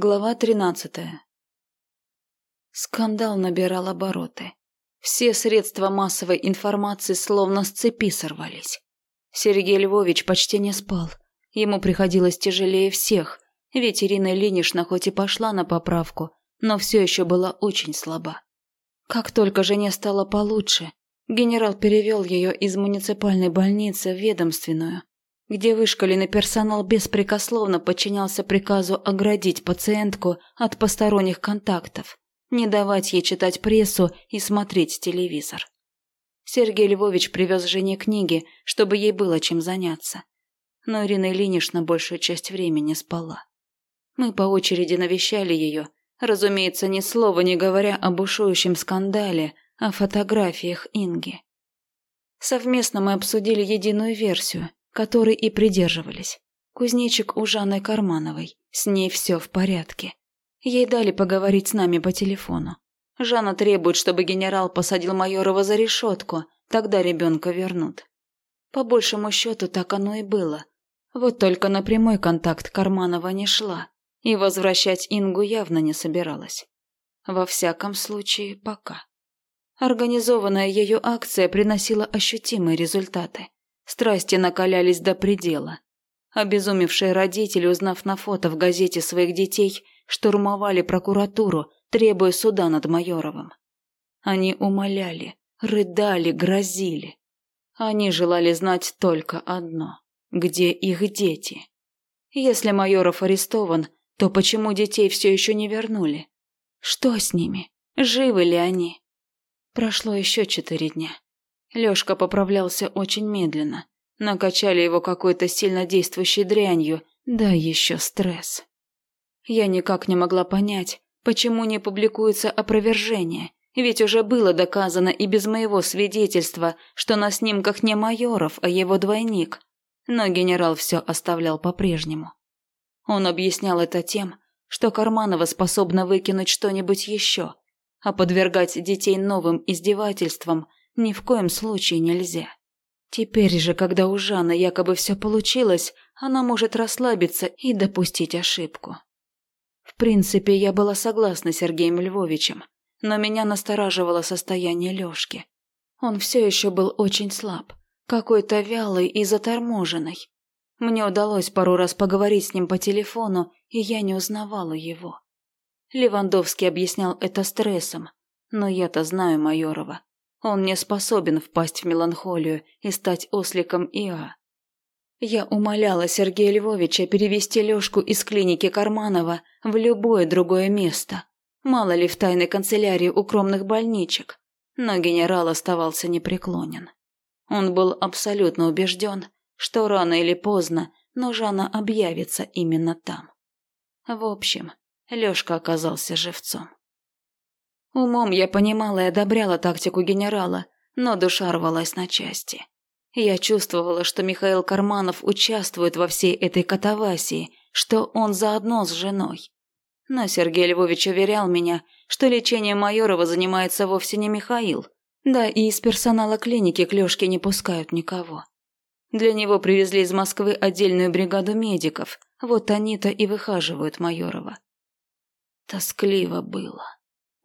Глава тринадцатая. Скандал набирал обороты. Все средства массовой информации словно с цепи сорвались. Сергей Львович почти не спал. Ему приходилось тяжелее всех, ведь Ирина Ильинична хоть и пошла на поправку, но все еще была очень слаба. Как только жене стало получше, генерал перевел ее из муниципальной больницы в ведомственную, где вышкаленный персонал беспрекословно подчинялся приказу оградить пациентку от посторонних контактов, не давать ей читать прессу и смотреть телевизор. Сергей Львович привез жене книги, чтобы ей было чем заняться. Но Ирина Ильинична большую часть времени спала. Мы по очереди навещали ее, разумеется, ни слова не говоря об бушующем скандале, о фотографиях Инги. Совместно мы обсудили единую версию – которой и придерживались. Кузнечик у Жанны Кармановой. С ней все в порядке. Ей дали поговорить с нами по телефону. Жанна требует, чтобы генерал посадил Майорова за решетку, тогда ребенка вернут. По большему счету так оно и было. Вот только на прямой контакт Карманова не шла, и возвращать Ингу явно не собиралась. Во всяком случае, пока. Организованная ее акция приносила ощутимые результаты. Страсти накалялись до предела. Обезумевшие родители, узнав на фото в газете своих детей, штурмовали прокуратуру, требуя суда над Майоровым. Они умоляли, рыдали, грозили. Они желали знать только одно – где их дети? Если Майоров арестован, то почему детей все еще не вернули? Что с ними? Живы ли они? Прошло еще четыре дня. Лёшка поправлялся очень медленно. Накачали его какой-то сильно действующей дрянью, да еще стресс. Я никак не могла понять, почему не публикуется опровержение, ведь уже было доказано и без моего свидетельства, что на снимках не Майоров, а его двойник. Но генерал все оставлял по-прежнему. Он объяснял это тем, что Карманова способна выкинуть что-нибудь еще, а подвергать детей новым издевательствам ни в коем случае нельзя. Теперь же, когда у Жанны якобы все получилось, она может расслабиться и допустить ошибку. В принципе, я была согласна с Сергеем Львовичем, но меня настораживало состояние Лёшки. Он все еще был очень слаб, какой-то вялый и заторможенный. Мне удалось пару раз поговорить с ним по телефону, и я не узнавала его. Левандовский объяснял это стрессом, но я-то знаю Майорова. Он не способен впасть в меланхолию и стать осликом Иа. Я умоляла Сергея Львовича перевести Лёшку из клиники Карманова в любое другое место. Мало ли в тайной канцелярии укромных больничек. Но генерал оставался непреклонен. Он был абсолютно убежден, что рано или поздно, но Жанна объявится именно там. В общем, Лёшка оказался живцом. Умом я понимала и одобряла тактику генерала, но душа рвалась на части. Я чувствовала, что Михаил Карманов участвует во всей этой катавасии, что он заодно с женой. Но Сергей Львович уверял меня, что лечением Майорова занимается вовсе не Михаил. Да и из персонала клиники к Лёшке не пускают никого. Для него привезли из Москвы отдельную бригаду медиков, вот они-то и выхаживают Майорова. Тоскливо было.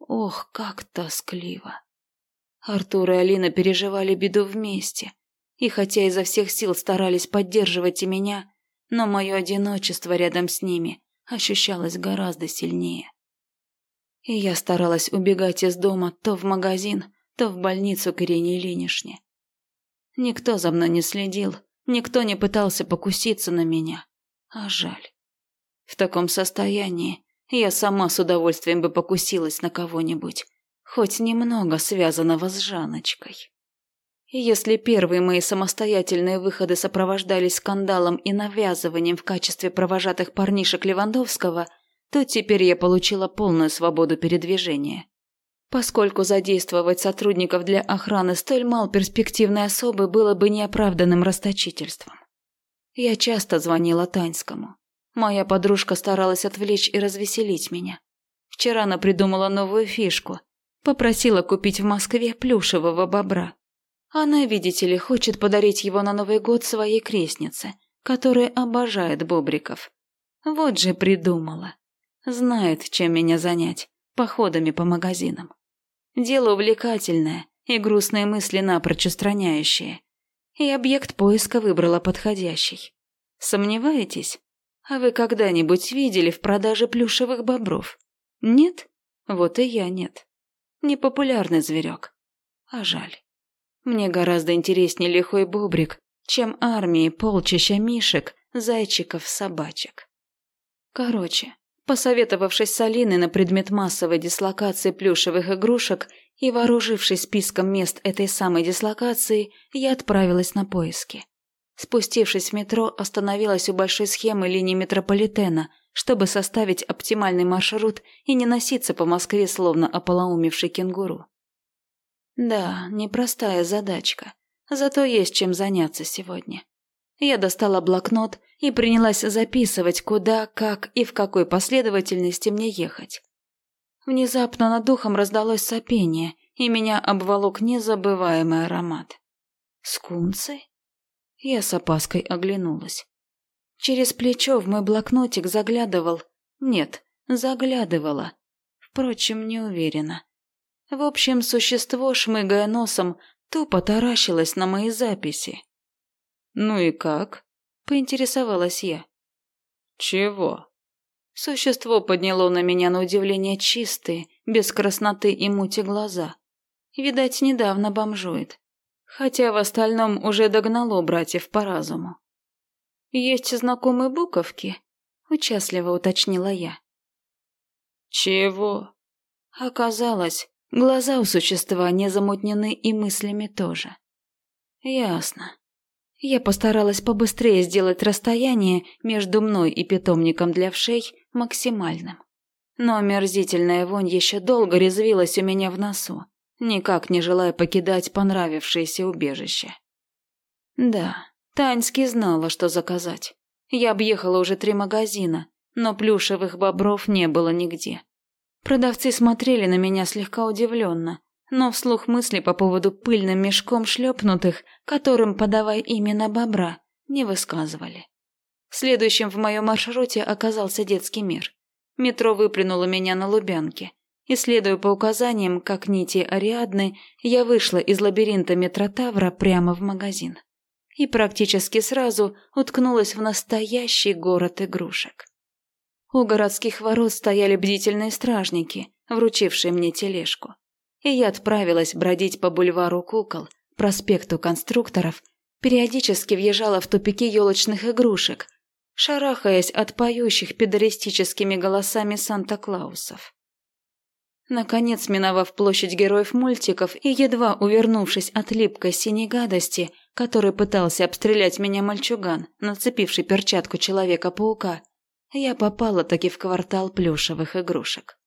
Ох, как тоскливо. Артур и Алина переживали беду вместе. И хотя изо всех сил старались поддерживать и меня, но мое одиночество рядом с ними ощущалось гораздо сильнее. И я старалась убегать из дома то в магазин, то в больницу к Ирине Ильиничне. Никто за мной не следил, никто не пытался покуситься на меня. А жаль. В таком состоянии я сама с удовольствием бы покусилась на кого-нибудь, хоть немного связанного с Жаночкой. Если первые мои самостоятельные выходы сопровождались скандалом и навязыванием в качестве провожатых парнишек Левандовского, то теперь я получила полную свободу передвижения. Поскольку задействовать сотрудников для охраны столь мал перспективной особы было бы неоправданным расточительством. Я часто звонила Таньскому. Моя подружка старалась отвлечь и развеселить меня. Вчера она придумала новую фишку. Попросила купить в Москве плюшевого бобра. Она, видите ли, хочет подарить его на Новый год своей крестнице, которая обожает бобриков. Вот же придумала. Знает, чем меня занять, походами по магазинам. Дело увлекательное и грустные мысли напрочь устраняющие. И объект поиска выбрала подходящий. Сомневаетесь? А вы когда-нибудь видели в продаже плюшевых бобров? Нет? Вот и я нет. Непопулярный зверек. А жаль. Мне гораздо интереснее лихой бобрик, чем армии полчища мишек, зайчиков, собачек. Короче, посоветовавшись с Алиной на предмет массовой дислокации плюшевых игрушек и вооружившись списком мест этой самой дислокации, я отправилась на поиски. Спустившись в метро, остановилась у большой схемы линии метрополитена, чтобы составить оптимальный маршрут и не носиться по Москве, словно ополоумевший кенгуру. Да, непростая задачка, зато есть чем заняться сегодня. Я достала блокнот и принялась записывать, куда, как и в какой последовательности мне ехать. Внезапно над духом раздалось сопение, и меня обволок незабываемый аромат. Скунцы? Я с опаской оглянулась. Через плечо в мой блокнотик заглядывал... Нет, заглядывала. Впрочем, не уверена. В общем, существо, шмыгая носом, тупо таращилось на мои записи. «Ну и как?» – поинтересовалась я. «Чего?» Существо подняло на меня на удивление чистые, без красноты и мути глаза. Видать, недавно бомжует. Хотя в остальном уже догнало братьев по разуму. «Есть знакомые буковки?» – участливо уточнила я. «Чего?» Оказалось, глаза у существа не замутнены и мыслями тоже. «Ясно. Я постаралась побыстрее сделать расстояние между мной и питомником для вшей максимальным. Но омерзительная вонь еще долго резвилась у меня в носу, никак не желая покидать понравившееся убежище. Да, Таньский знала, что заказать. Я объехала уже три магазина, но плюшевых бобров не было нигде. Продавцы смотрели на меня слегка удивленно, но вслух мысли по поводу пыльным мешком шлепнутых, которым подавай именно бобра, не высказывали. Следующим в моем маршруте оказался детский мир. Метро выплюнуло меня на Лубянке. И следуя по указаниям, как нити Ариадны, я вышла из лабиринта метротавра прямо в магазин. И практически сразу уткнулась в настоящий город игрушек. У городских ворот стояли бдительные стражники, вручившие мне тележку и я отправилась бродить по бульвару кукол, проспекту конструкторов, периодически въезжала в тупики елочных игрушек, шарахаясь от поющих педористическими голосами Санта-Клаусов. Наконец, миновав площадь героев мультиков и едва увернувшись от липкой синей гадости, который пытался обстрелять меня мальчуган, нацепивший перчатку Человека-паука, я попала таки в квартал плюшевых игрушек.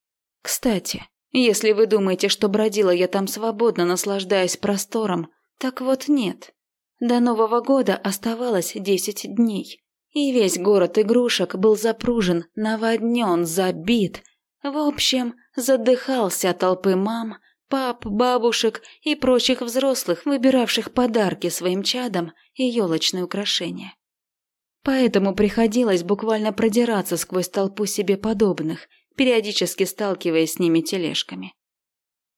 Кстати, если вы думаете, что бродила я там свободно, наслаждаясь простором, так вот нет. До Нового года оставалось десять дней. И весь город игрушек был запружен, наводнен, забит. В общем, задыхался от толпы мам, пап, бабушек и прочих взрослых, выбиравших подарки своим чадам и елочные украшения. Поэтому приходилось буквально продираться сквозь толпу себе подобных, периодически сталкиваясь с ними тележками.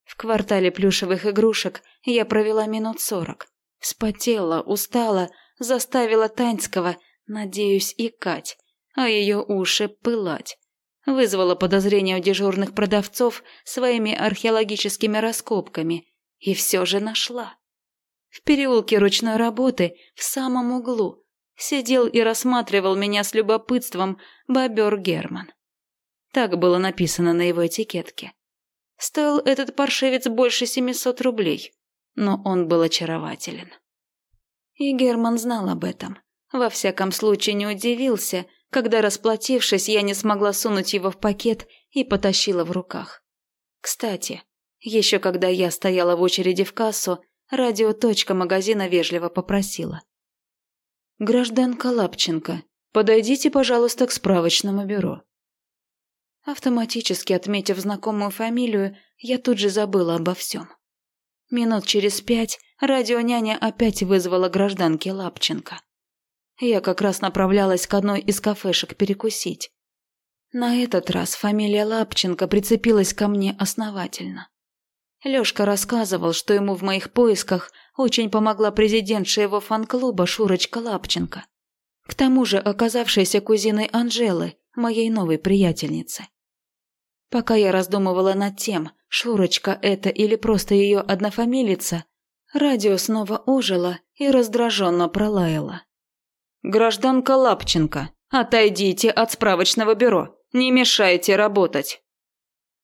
В квартале плюшевых игрушек я провела минут сорок. Спотела, устала, заставила Таньского, надеюсь, икать, а ее уши пылать. Вызвала подозрения у дежурных продавцов своими археологическими раскопками и все же нашла. В переулке ручной работы, в самом углу, сидел и рассматривал меня с любопытством бобер Герман. Так было написано на его этикетке. Стоил этот паршивец больше 700 рублей, но он был очарователен. И Герман знал об этом. Во всяком случае не удивился, когда, расплатившись, я не смогла сунуть его в пакет и потащила в руках. Кстати, еще когда я стояла в очереди в кассу, радиоточка магазина вежливо попросила. «Гражданка Лапченко, подойдите, пожалуйста, к справочному бюро». Автоматически отметив знакомую фамилию, я тут же забыла обо всем. Минут через пять радионяня опять вызвала гражданки Лапченко. Я как раз направлялась к одной из кафешек перекусить. На этот раз фамилия Лапченко прицепилась ко мне основательно. Лёшка рассказывал, что ему в моих поисках очень помогла президентша его фан-клуба Шурочка Лапченко. К тому же оказавшаяся кузиной Анжелы, моей новой приятельницы. Пока я раздумывала над тем, Шурочка это или просто ее однофамилица, радио снова ожило и раздраженно пролаяло. «Гражданка Лапченко, отойдите от справочного бюро, не мешайте работать!»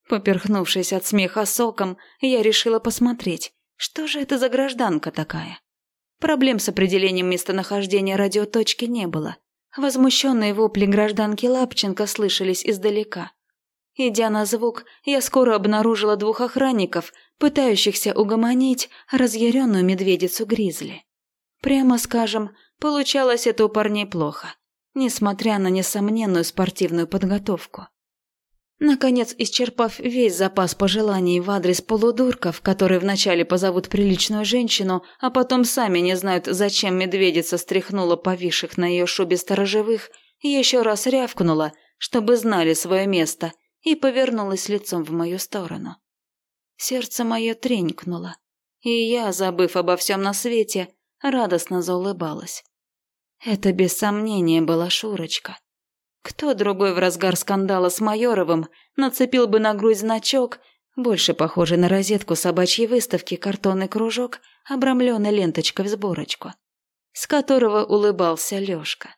Поперхнувшись от смеха соком, я решила посмотреть, что же это за гражданка такая. Проблем с определением местонахождения радиоточки не было. Возмущенные вопли гражданки Лапченко слышались издалека. Идя на звук, я скоро обнаружила двух охранников, пытающихся угомонить разъяренную медведицу Гризли. Прямо скажем, получалось это у парней плохо, несмотря на несомненную спортивную подготовку. Наконец, исчерпав весь запас пожеланий в адрес полудурков, которые вначале позовут приличную женщину, а потом сами не знают, зачем медведица стряхнула повисших на ее шубе сторожевых, еще раз рявкнула, чтобы знали свое место, и повернулась лицом в мою сторону. Сердце мое тренькнуло, и я, забыв обо всем на свете, радостно заулыбалась. Это без сомнения была Шурочка. Кто другой в разгар скандала с Майоровым нацепил бы на грудь значок, больше похожий на розетку собачьей выставки картонный кружок, обрамленный ленточкой в сборочку, с которого улыбался Лёшка.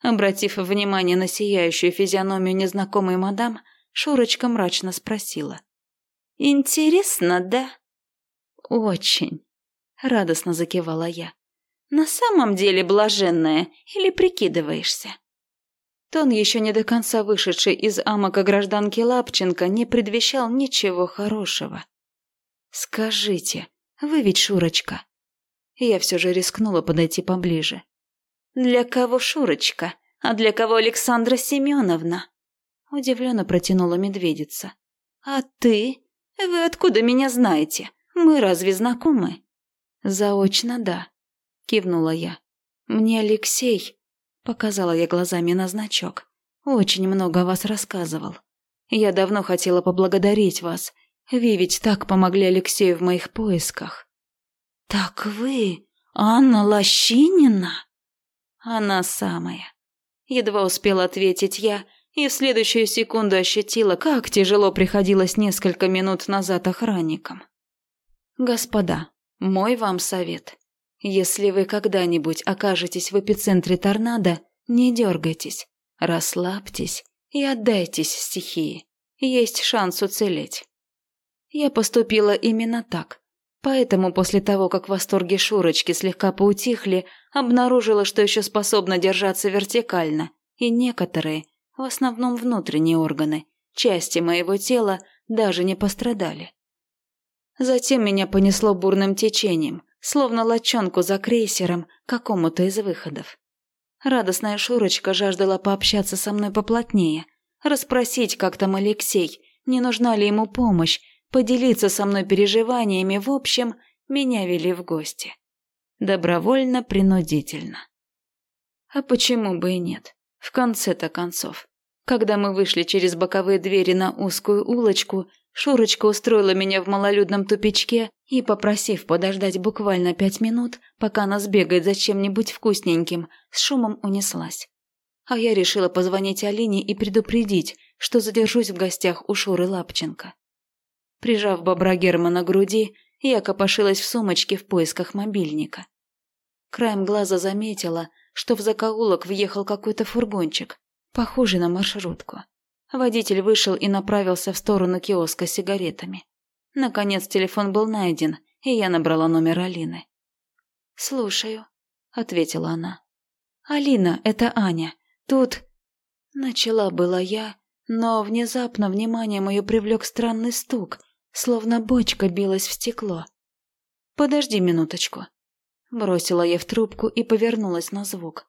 Обратив внимание на сияющую физиономию незнакомой мадам, Шурочка мрачно спросила. «Интересно, да?» «Очень», — радостно закивала я. «На самом деле блаженная или прикидываешься?» Тон, еще не до конца вышедший из амока гражданки Лапченко, не предвещал ничего хорошего. «Скажите, вы ведь Шурочка?» Я все же рискнула подойти поближе. «Для кого Шурочка, а для кого Александра Семеновна?» Удивленно протянула медведица. «А ты? Вы откуда меня знаете? Мы разве знакомы?» «Заочно, да», — кивнула я. «Мне Алексей...» Показала я глазами на значок. Очень много о вас рассказывал. Я давно хотела поблагодарить вас. Вы ведь так помогли Алексею в моих поисках. Так вы Анна Лощинина? Она самая. Едва успела ответить я, и в следующую секунду ощутила, как тяжело приходилось несколько минут назад охранникам. Господа, мой вам совет. Если вы когда-нибудь окажетесь в эпицентре торнадо, не дергайтесь, расслабьтесь и отдайтесь стихии. Есть шанс уцелеть. Я поступила именно так. Поэтому после того, как восторги Шурочки слегка поутихли, обнаружила, что еще способна держаться вертикально, и некоторые, в основном внутренние органы, части моего тела даже не пострадали. Затем меня понесло бурным течением, словно лочонку за крейсером какому-то из выходов. Радостная Шурочка жаждала пообщаться со мной поплотнее, расспросить, как там Алексей, не нужна ли ему помощь, поделиться со мной переживаниями, в общем, меня вели в гости. Добровольно-принудительно. А почему бы и нет? В конце-то концов. Когда мы вышли через боковые двери на узкую улочку, Шурочка устроила меня в малолюдном тупичке и, попросив подождать буквально пять минут, пока она сбегает за чем-нибудь вкусненьким, с шумом унеслась. А я решила позвонить Алине и предупредить, что задержусь в гостях у Шуры Лапченко. Прижав бобра Германа к груди, я копошилась в сумочке в поисках мобильника. Краем глаза заметила, что в закоулок въехал какой-то фургончик, похожий на маршрутку. Водитель вышел и направился в сторону киоска с сигаретами. Наконец телефон был найден, и я набрала номер Алины. «Слушаю», — ответила она. «Алина, это Аня. Тут...» Начала была я, но внезапно внимание мое привлек странный стук, словно бочка билась в стекло. «Подожди минуточку». Бросила я в трубку и повернулась на звук.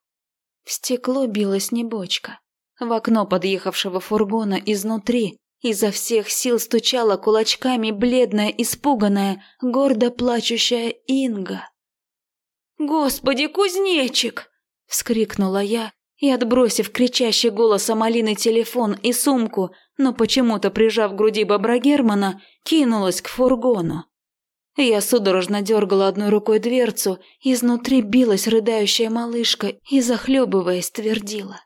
В стекло билась не бочка, в окно подъехавшего фургона изнутри изо всех сил стучала кулачками бледная, испуганная, гордо плачущая Инга. «Господи, кузнечик!» — вскрикнула я и, отбросив кричащий голос Амалины телефон и сумку, но почему-то прижав к груди бобра Германа, кинулась к фургону. Я судорожно дергала одной рукой дверцу, изнутри билась рыдающая малышка и, захлебываясь, твердила.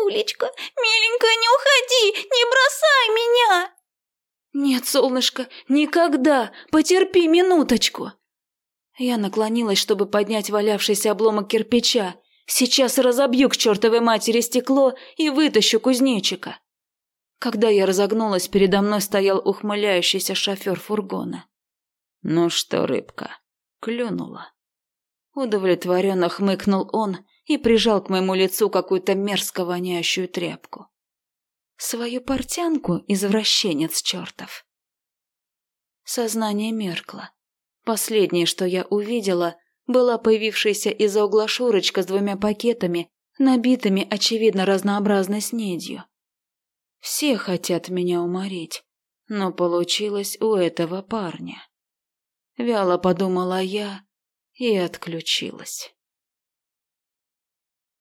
«Улечка, миленькая, не уходи, не бросай меня!» «Нет, солнышко, никогда! Потерпи минуточку!» Я наклонилась, чтобы поднять валявшийся обломок кирпича. Сейчас разобью к чертовой матери стекло и вытащу кузнечика. Когда я разогнулась, передо мной стоял ухмыляющийся шофер фургона. «Ну что, рыбка, клюнула?» Удовлетворенно хмыкнул он и прижал к моему лицу какую-то мерзко воняющую тряпку. Свою портянку, извращенец чертов. Сознание меркло. Последнее, что я увидела, была появившаяся из-за угла Шурочка с двумя пакетами, набитыми, очевидно, разнообразной снедью. Все хотят меня уморить, но получилось у этого парня. Вяло подумала я и отключилась.